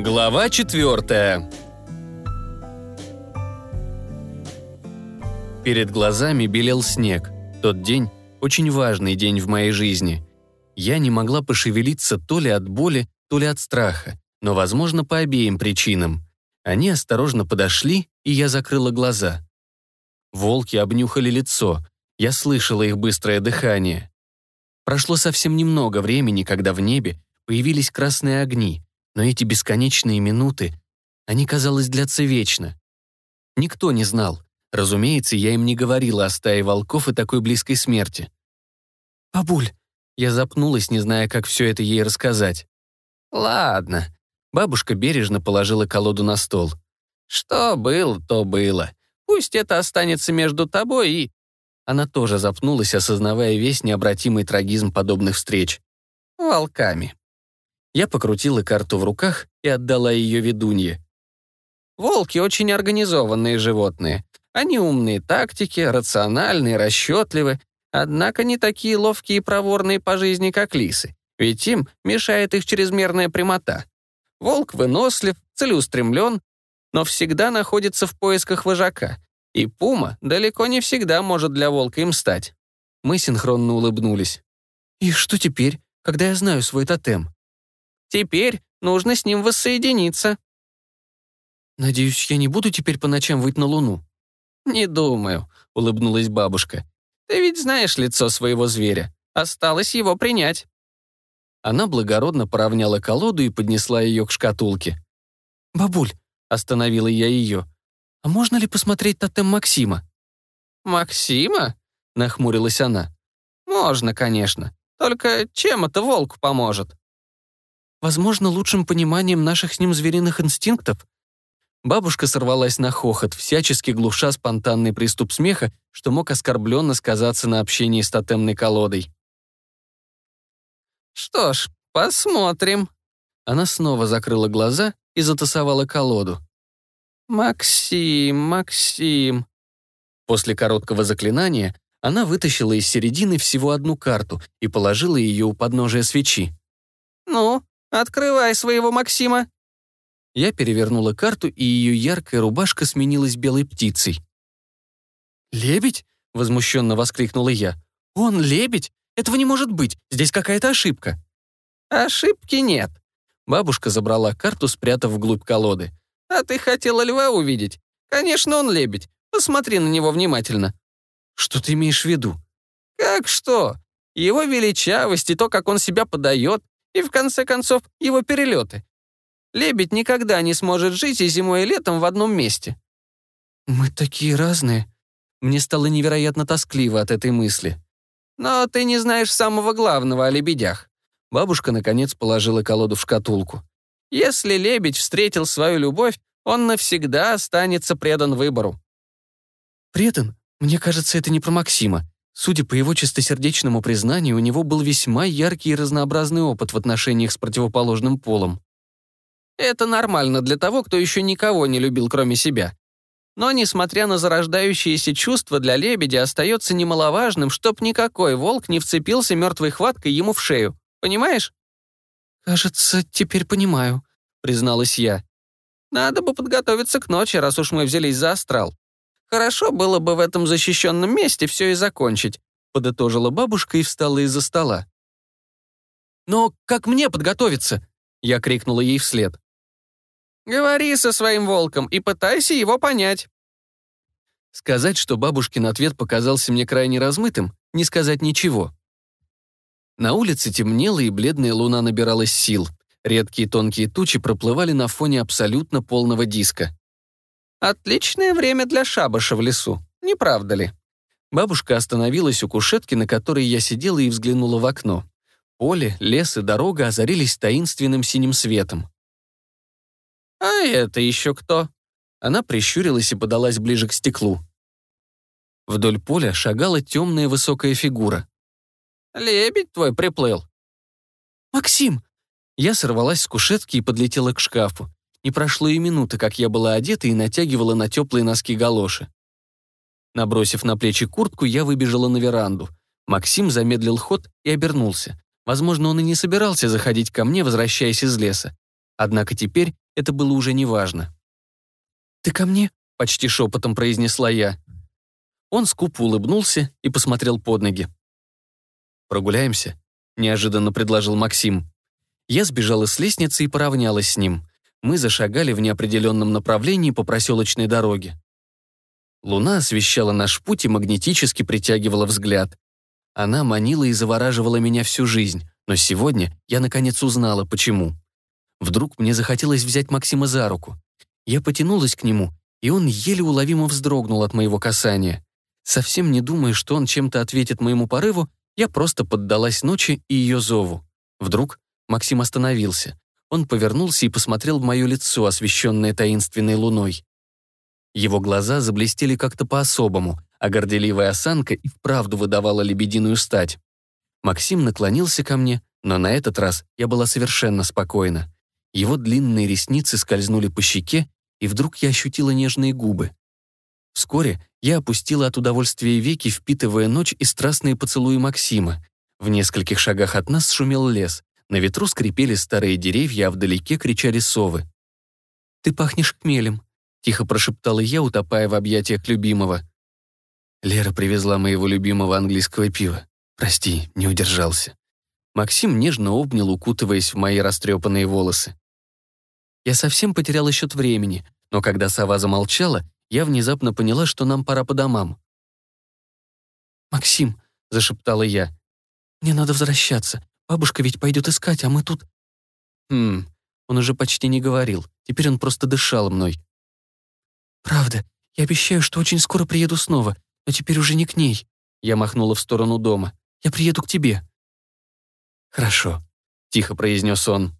Глава четвертая. Перед глазами белел снег. Тот день – очень важный день в моей жизни. Я не могла пошевелиться то ли от боли, то ли от страха, но, возможно, по обеим причинам. Они осторожно подошли, и я закрыла глаза. Волки обнюхали лицо. Я слышала их быстрое дыхание. Прошло совсем немного времени, когда в небе появились красные огни, но эти бесконечные минуты, они, казалось, длятся вечно. Никто не знал. Разумеется, я им не говорила о стае волков и такой близкой смерти. «Бабуль!» Я запнулась, не зная, как все это ей рассказать. «Ладно». Бабушка бережно положила колоду на стол. «Что было, то было. Пусть это останется между тобой и...» Она тоже запнулась, осознавая весь необратимый трагизм подобных встреч. «Волками». Я покрутила карту в руках и отдала ее ведунье. Волки очень организованные животные. Они умные тактики, рациональные, расчетливы, однако не такие ловкие и проворные по жизни, как лисы, ведь им мешает их чрезмерная прямота. Волк вынослив, целеустремлен, но всегда находится в поисках вожака, и пума далеко не всегда может для волка им стать. Мы синхронно улыбнулись. «И что теперь, когда я знаю свой тотем?» Теперь нужно с ним воссоединиться». «Надеюсь, я не буду теперь по ночам выть на луну?» «Не думаю», — улыбнулась бабушка. «Ты ведь знаешь лицо своего зверя. Осталось его принять». Она благородно поравняла колоду и поднесла ее к шкатулке. «Бабуль», — остановила я ее, — «а можно ли посмотреть тотем Максима?» «Максима?» — нахмурилась она. «Можно, конечно. Только чем это волку поможет?» Возможно, лучшим пониманием наших с ним звериных инстинктов. Бабушка сорвалась на хохот, всячески глуша спонтанный приступ смеха, что мог оскорбленно сказаться на общении с тотемной колодой. «Что ж, посмотрим». Она снова закрыла глаза и затасовала колоду. «Максим, Максим». После короткого заклинания она вытащила из середины всего одну карту и положила ее у подножия свечи. «Ну, Открывай своего Максима!» Я перевернула карту, и ее яркая рубашка сменилась белой птицей. «Лебедь?» — возмущенно воскликнула я. «Он лебедь? Этого не может быть. Здесь какая-то ошибка». «Ошибки нет». Бабушка забрала карту, спрятав вглубь колоды. «А ты хотела льва увидеть? Конечно, он лебедь. Посмотри на него внимательно». «Что ты имеешь в виду?» «Как что? Его величавость и то, как он себя подает, и, в конце концов, его перелеты. Лебедь никогда не сможет жить и зимой, и летом в одном месте. Мы такие разные. Мне стало невероятно тоскливо от этой мысли. Но ты не знаешь самого главного о лебедях. Бабушка, наконец, положила колоду в шкатулку. Если лебедь встретил свою любовь, он навсегда останется предан выбору. Предан? Мне кажется, это не про Максима. Судя по его чистосердечному признанию, у него был весьма яркий и разнообразный опыт в отношениях с противоположным полом. Это нормально для того, кто еще никого не любил, кроме себя. Но, несмотря на зарождающиеся чувства, для лебедя остается немаловажным, чтоб никакой волк не вцепился мертвой хваткой ему в шею. Понимаешь? «Кажется, теперь понимаю», — призналась я. «Надо бы подготовиться к ночи, раз уж мы взялись за астрал. Хорошо было бы в этом защищенном месте все и закончить», подытожила бабушка и встала из-за стола. «Но как мне подготовиться?» Я крикнула ей вслед. «Говори со своим волком и пытайся его понять». Сказать, что бабушкин ответ показался мне крайне размытым, не сказать ничего. На улице темнело, и бледная луна набиралась сил. Редкие тонкие тучи проплывали на фоне абсолютно полного диска. Отличное время для шабаша в лесу, не правда ли? Бабушка остановилась у кушетки, на которой я сидела и взглянула в окно. Поле, лес и дорога озарились таинственным синим светом. «А это еще кто?» Она прищурилась и подалась ближе к стеклу. Вдоль поля шагала темная высокая фигура. «Лебедь твой приплыл». «Максим!» Я сорвалась с кушетки и подлетела к шкафу. Не прошло и минуты, как я была одета и натягивала на теплые носки галоши. Набросив на плечи куртку, я выбежала на веранду. Максим замедлил ход и обернулся. Возможно, он и не собирался заходить ко мне, возвращаясь из леса. Однако теперь это было уже неважно. «Ты ко мне?» — почти шепотом произнесла я. Он скупо улыбнулся и посмотрел под ноги. «Прогуляемся?» — неожиданно предложил Максим. Я сбежала с лестницы и поравнялась с ним. Мы зашагали в неопределенном направлении по проселочной дороге. Луна освещала наш путь и магнетически притягивала взгляд. Она манила и завораживала меня всю жизнь, но сегодня я наконец узнала, почему. Вдруг мне захотелось взять Максима за руку. Я потянулась к нему, и он еле уловимо вздрогнул от моего касания. Совсем не думая, что он чем-то ответит моему порыву, я просто поддалась ночи и ее зову. Вдруг Максим остановился. Он повернулся и посмотрел в мое лицо, освещенное таинственной луной. Его глаза заблестели как-то по-особому, а горделивая осанка и вправду выдавала лебединую стать. Максим наклонился ко мне, но на этот раз я была совершенно спокойна. Его длинные ресницы скользнули по щеке, и вдруг я ощутила нежные губы. Вскоре я опустила от удовольствия веки, впитывая ночь и страстные поцелуи Максима. В нескольких шагах от нас шумел лес. На ветру скрипели старые деревья, а вдалеке кричали совы. «Ты пахнешь хмелем», — тихо прошептала я, утопая в объятиях любимого. Лера привезла моего любимого английского пива. Прости, не удержался. Максим нежно обнял, укутываясь в мои растрепанные волосы. Я совсем потеряла счет времени, но когда сова замолчала, я внезапно поняла, что нам пора по домам. «Максим», — зашептала я, — «мне надо возвращаться. Бабушка ведь пойдет искать, а мы тут...» «Хм...» Он уже почти не говорил. Теперь он просто дышал мной. «Правда, я обещаю, что очень скоро приеду снова, но теперь уже не к ней». Я махнула в сторону дома. «Я приеду к тебе». «Хорошо», — тихо произнес он.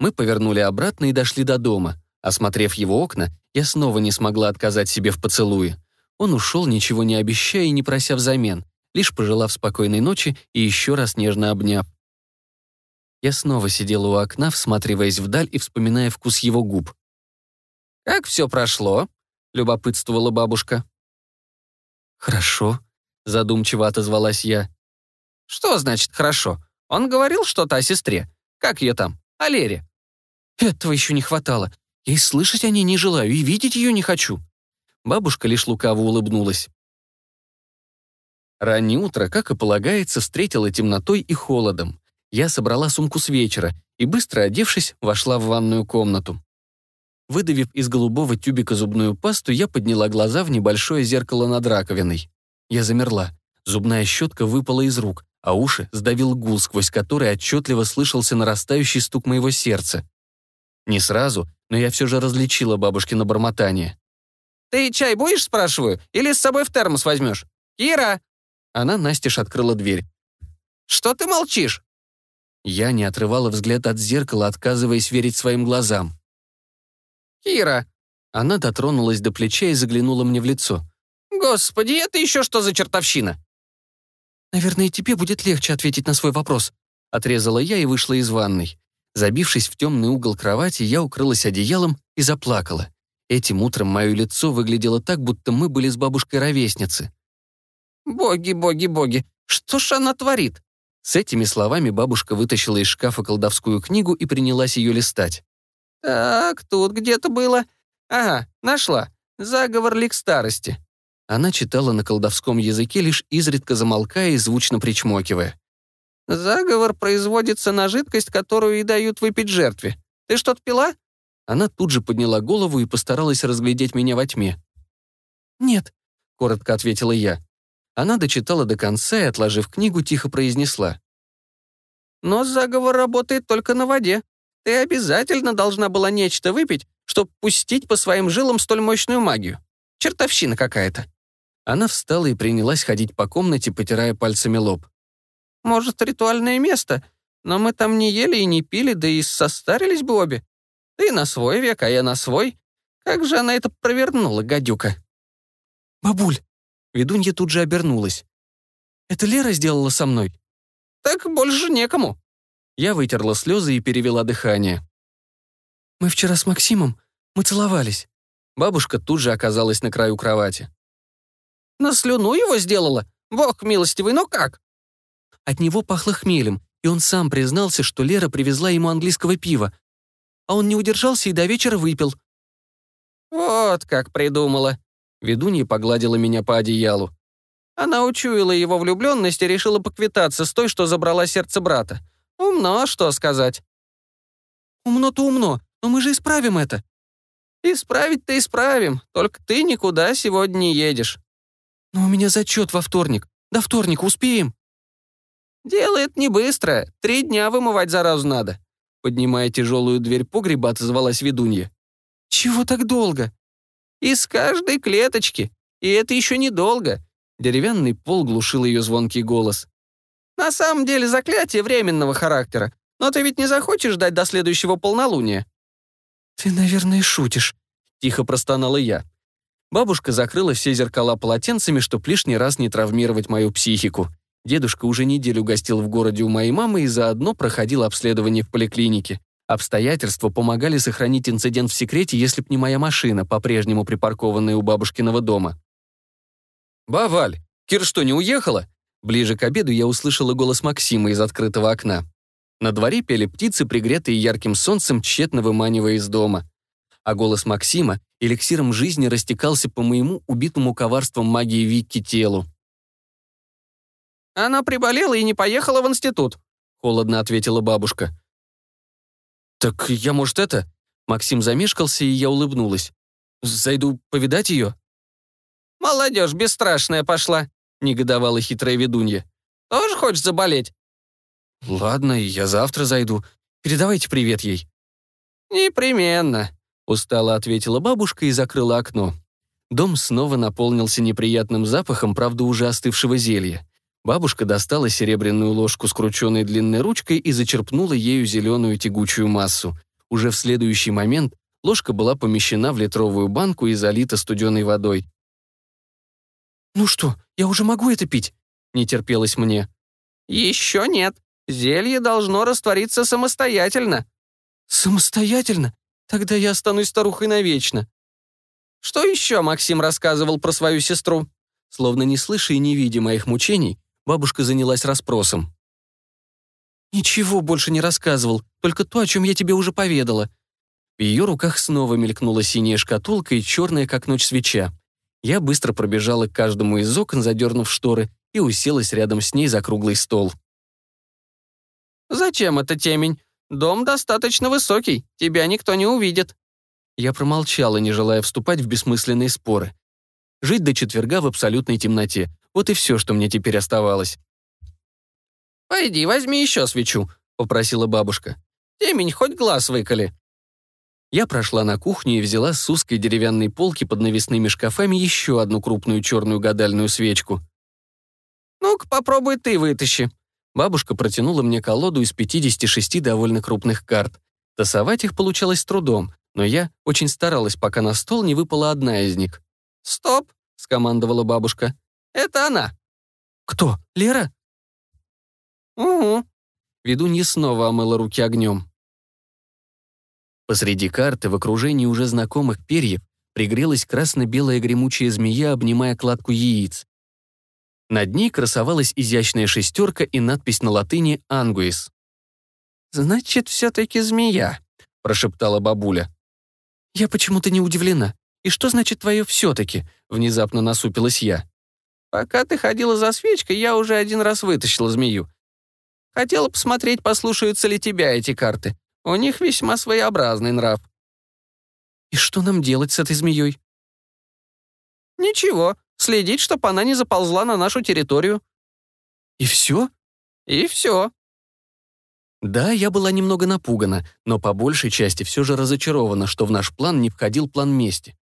Мы повернули обратно и дошли до дома. Осмотрев его окна, я снова не смогла отказать себе в поцелуе. Он ушел, ничего не обещая и не прося взамен, лишь пожелав спокойной ночи и еще раз нежно обняв. Я снова сидела у окна, всматриваясь вдаль и вспоминая вкус его губ. «Как все прошло?» — любопытствовала бабушка. «Хорошо», — задумчиво отозвалась я. «Что значит «хорошо»? Он говорил что-то о сестре. Как ее там? О Лере?» «Этого еще не хватало. Я и слышать о ней не желаю, и видеть ее не хочу». Бабушка лишь лукаво улыбнулась. Раннее утро, как и полагается, встретило темнотой и холодом. Я собрала сумку с вечера и, быстро одевшись, вошла в ванную комнату. Выдавив из голубого тюбика зубную пасту, я подняла глаза в небольшое зеркало над раковиной. Я замерла. Зубная щетка выпала из рук, а уши сдавил гул, сквозь который отчетливо слышался нарастающий стук моего сердца. Не сразу, но я все же различила бабушкино бормотание. «Ты чай будешь, спрашиваю, или с собой в термос возьмешь? Кира!» Она настежь открыла дверь. «Что ты молчишь?» Я не отрывала взгляд от зеркала, отказываясь верить своим глазам. «Кира!» Она дотронулась до плеча и заглянула мне в лицо. «Господи, это еще что за чертовщина?» «Наверное, тебе будет легче ответить на свой вопрос», отрезала я и вышла из ванной. Забившись в темный угол кровати, я укрылась одеялом и заплакала. Этим утром мое лицо выглядело так, будто мы были с бабушкой ровесницы. «Боги, боги, боги, что ж она творит?» С этими словами бабушка вытащила из шкафа колдовскую книгу и принялась ее листать. «Так, тут где-то было. Ага, нашла. Заговор лик старости». Она читала на колдовском языке, лишь изредка замолкая и звучно причмокивая. «Заговор производится на жидкость, которую и дают выпить жертве. Ты что-то пила?» Она тут же подняла голову и постаралась разглядеть меня во тьме. «Нет», — коротко ответила я. Она дочитала до конца и, отложив книгу, тихо произнесла. «Но заговор работает только на воде. Ты обязательно должна была нечто выпить, чтобы пустить по своим жилам столь мощную магию. Чертовщина какая-то». Она встала и принялась ходить по комнате, потирая пальцами лоб. «Может, ритуальное место, но мы там не ели и не пили, да и состарились бы обе. Ты на свой век, а я на свой. Как же она это провернула, гадюка?» «Бабуль, Ведунья тут же обернулась. «Это Лера сделала со мной?» «Так больше некому». Я вытерла слезы и перевела дыхание. «Мы вчера с Максимом, мы целовались». Бабушка тут же оказалась на краю кровати. «На слюну его сделала? Бог милостивый, но как?» От него пахло хмелем, и он сам признался, что Лера привезла ему английского пива. а он не удержался и до вечера выпил». «Вот как придумала». Ведунья погладила меня по одеялу. Она учуяла его влюбленность и решила поквитаться с той, что забрала сердце брата. Умно, что сказать. «Умно-то умно, но мы же исправим это». «Исправить-то исправим, только ты никуда сегодня не едешь». «Но у меня зачет во вторник. До вторника успеем». «Дело это не быстро. Три дня вымывать заразу надо». Поднимая тяжелую дверь погреба, отозвалась ведунья. «Чего так долго?» «Из каждой клеточки. И это еще недолго». Деревянный пол глушил ее звонкий голос. «На самом деле заклятие временного характера. Но ты ведь не захочешь ждать до следующего полнолуния?» «Ты, наверное, шутишь», — тихо простонала я. Бабушка закрыла все зеркала полотенцами, чтобы лишний раз не травмировать мою психику. Дедушка уже неделю гостил в городе у моей мамы и заодно проходил обследование в поликлинике. Обстоятельства помогали сохранить инцидент в секрете, если б не моя машина, по-прежнему припаркованная у бабушкиного дома. «Баваль, Кир что, не уехала?» Ближе к обеду я услышала голос Максима из открытого окна. На дворе пели птицы, пригретые ярким солнцем, тщетно выманивая из дома. А голос Максима эликсиром жизни растекался по моему убитому коварством магии Викки телу. «Она приболела и не поехала в институт», — холодно ответила бабушка. «Так я, может, это...» Максим замешкался, и я улыбнулась. «Зайду повидать ее?» «Молодежь бесстрашная пошла», — негодовала хитрая ведунья. «Тоже хочешь заболеть?» «Ладно, я завтра зайду. Передавайте привет ей». «Непременно», — устало ответила бабушка и закрыла окно. Дом снова наполнился неприятным запахом, правда, уже остывшего зелья. Бабушка достала серебряную ложку с крученной длинной ручкой и зачерпнула ею зеленую тягучую массу. Уже в следующий момент ложка была помещена в литровую банку и залита студеной водой. «Ну что, я уже могу это пить?» — не терпелось мне. «Еще нет. Зелье должно раствориться самостоятельно». «Самостоятельно? Тогда я останусь старухой навечно». «Что еще Максим рассказывал про свою сестру?» Словно не слыша и не видя моих мучений, Бабушка занялась расспросом. «Ничего больше не рассказывал, только то, о чем я тебе уже поведала». В ее руках снова мелькнула синяя шкатулка и черная, как ночь, свеча. Я быстро пробежала к каждому из окон, задернув шторы, и уселась рядом с ней за круглый стол. «Зачем это темень? Дом достаточно высокий, тебя никто не увидит». Я промолчала, не желая вступать в бессмысленные споры. Жить до четверга в абсолютной темноте. Вот и все, что мне теперь оставалось. «Пойди, возьми еще свечу», — попросила бабушка. «Темень хоть глаз выколи». Я прошла на кухню и взяла с узкой деревянной полки под навесными шкафами еще одну крупную черную гадальную свечку. «Ну-ка, попробуй ты вытащи». Бабушка протянула мне колоду из 56 довольно крупных карт. Тасовать их получалось с трудом, но я очень старалась, пока на стол не выпала одна из них. «Стоп!» — скомандовала бабушка. Это она». «Кто? Лера?» «Угу». Ведунья снова омыла руки огнем. Посреди карты, в окружении уже знакомых перьев, пригрелась красно-белая гремучая змея, обнимая кладку яиц. Над ней красовалась изящная шестерка и надпись на латыни «Ангуис». «Значит, все-таки змея», — прошептала бабуля. «Я почему-то не удивлена. И что значит твое «все-таки»?» — внезапно насупилась я. Пока ты ходила за свечкой, я уже один раз вытащила змею. Хотела посмотреть, послушаются ли тебя эти карты. У них весьма своеобразный нрав. И что нам делать с этой змеей? Ничего, следить, чтобы она не заползла на нашу территорию. И все? И все. Да, я была немного напугана, но по большей части все же разочарована, что в наш план не входил план мести.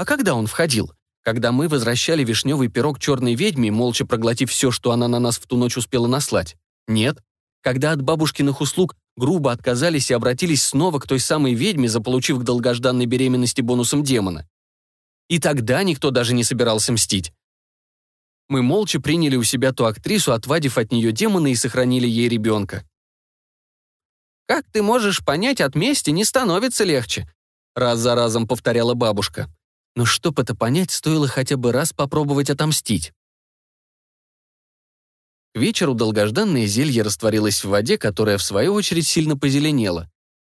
А когда он входил? когда мы возвращали вишневый пирог черной ведьме, молча проглотив все, что она на нас в ту ночь успела наслать? Нет. Когда от бабушкиных услуг грубо отказались и обратились снова к той самой ведьме, заполучив к долгожданной беременности бонусом демона? И тогда никто даже не собирался мстить. Мы молча приняли у себя ту актрису, отвадив от нее демона и сохранили ей ребенка. «Как ты можешь понять, от мести не становится легче?» раз за разом повторяла бабушка но чтоб это понять, стоило хотя бы раз попробовать отомстить. К вечеру долгожданное зелье растворилось в воде, которая, в свою очередь, сильно позеленела.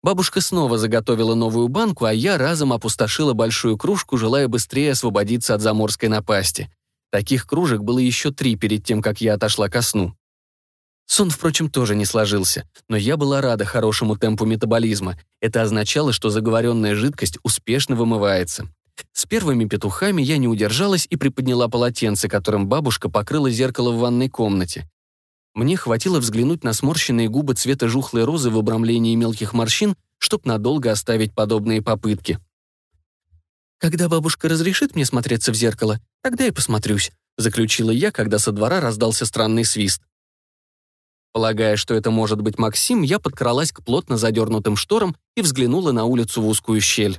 Бабушка снова заготовила новую банку, а я разом опустошила большую кружку, желая быстрее освободиться от заморской напасти. Таких кружек было еще три перед тем, как я отошла ко сну. Сон, впрочем, тоже не сложился, но я была рада хорошему темпу метаболизма. Это означало, что заговоренная жидкость успешно вымывается. С первыми петухами я не удержалась и приподняла полотенце, которым бабушка покрыла зеркало в ванной комнате. Мне хватило взглянуть на сморщенные губы цвета жухлой розы в обрамлении мелких морщин, чтоб надолго оставить подобные попытки. «Когда бабушка разрешит мне смотреться в зеркало, тогда и посмотрюсь», заключила я, когда со двора раздался странный свист. Полагая, что это может быть Максим, я подкралась к плотно задернутым шторам и взглянула на улицу в узкую щель.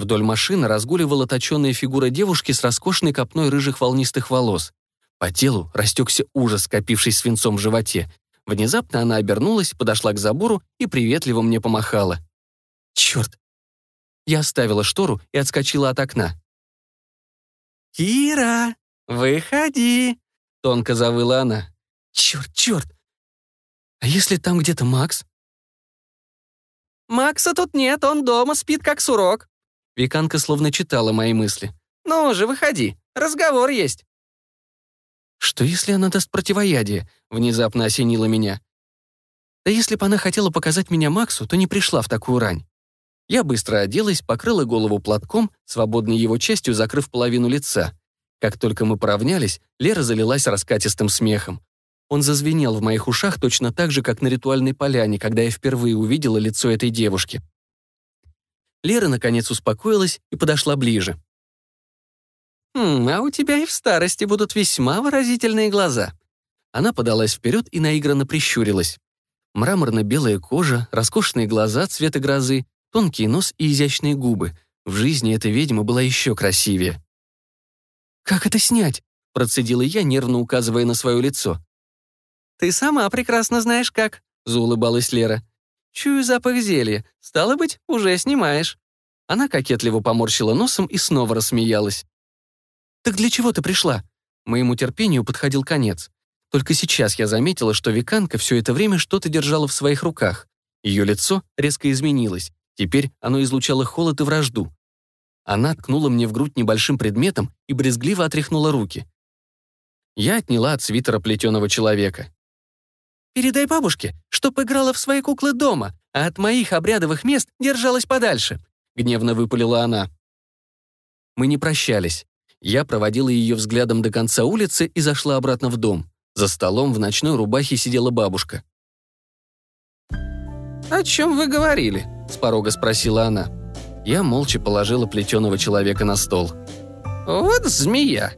Вдоль машины разгуливала точеная фигура девушки с роскошной копной рыжих волнистых волос. По телу растекся ужас, скопившись свинцом в животе. Внезапно она обернулась, подошла к забору и приветливо мне помахала. Черт! Я оставила штору и отскочила от окна. «Кира, выходи!» — тонко завыла она. «Черт, черт! А если там где-то Макс?» «Макса тут нет, он дома спит как сурок». Виканка словно читала мои мысли. «Ну же, выходи, разговор есть». Что если она даст противоядие? Внезапно осенило меня. Да если бы она хотела показать меня Максу, то не пришла в такую рань. Я быстро оделась, покрыла голову платком, свободной его частью закрыв половину лица. Как только мы поравнялись, Лера залилась раскатистым смехом. Он зазвенел в моих ушах точно так же, как на ритуальной поляне, когда я впервые увидела лицо этой девушки. Лера, наконец, успокоилась и подошла ближе. «Хм, а у тебя и в старости будут весьма выразительные глаза». Она подалась вперед и наигранно прищурилась. Мраморно-белая кожа, роскошные глаза цвета грозы, тонкий нос и изящные губы. В жизни эта ведьма была еще красивее. «Как это снять?» — процедила я, нервно указывая на свое лицо. «Ты сама прекрасно знаешь как», — заулыбалась Лера. «Чую запах зелья. Стало быть, уже снимаешь». Она кокетливо поморщила носом и снова рассмеялась. «Так для чего ты пришла?» Моему терпению подходил конец. Только сейчас я заметила, что Виканка все это время что-то держала в своих руках. Ее лицо резко изменилось. Теперь оно излучало холод и вражду. Она ткнула мне в грудь небольшим предметом и брезгливо отряхнула руки. Я отняла от свитера плетеного человека. «Передай бабушке, чтоб играла в свои куклы дома, а от моих обрядовых мест держалась подальше», — гневно выпалила она. Мы не прощались. Я проводила ее взглядом до конца улицы и зашла обратно в дом. За столом в ночной рубахе сидела бабушка. «О чем вы говорили?» — с порога спросила она. Я молча положила плетеного человека на стол. «Вот змея!»